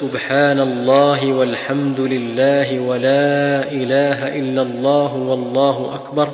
سبحان الله والحمد لله ولا إله إلا الله والله أكبر.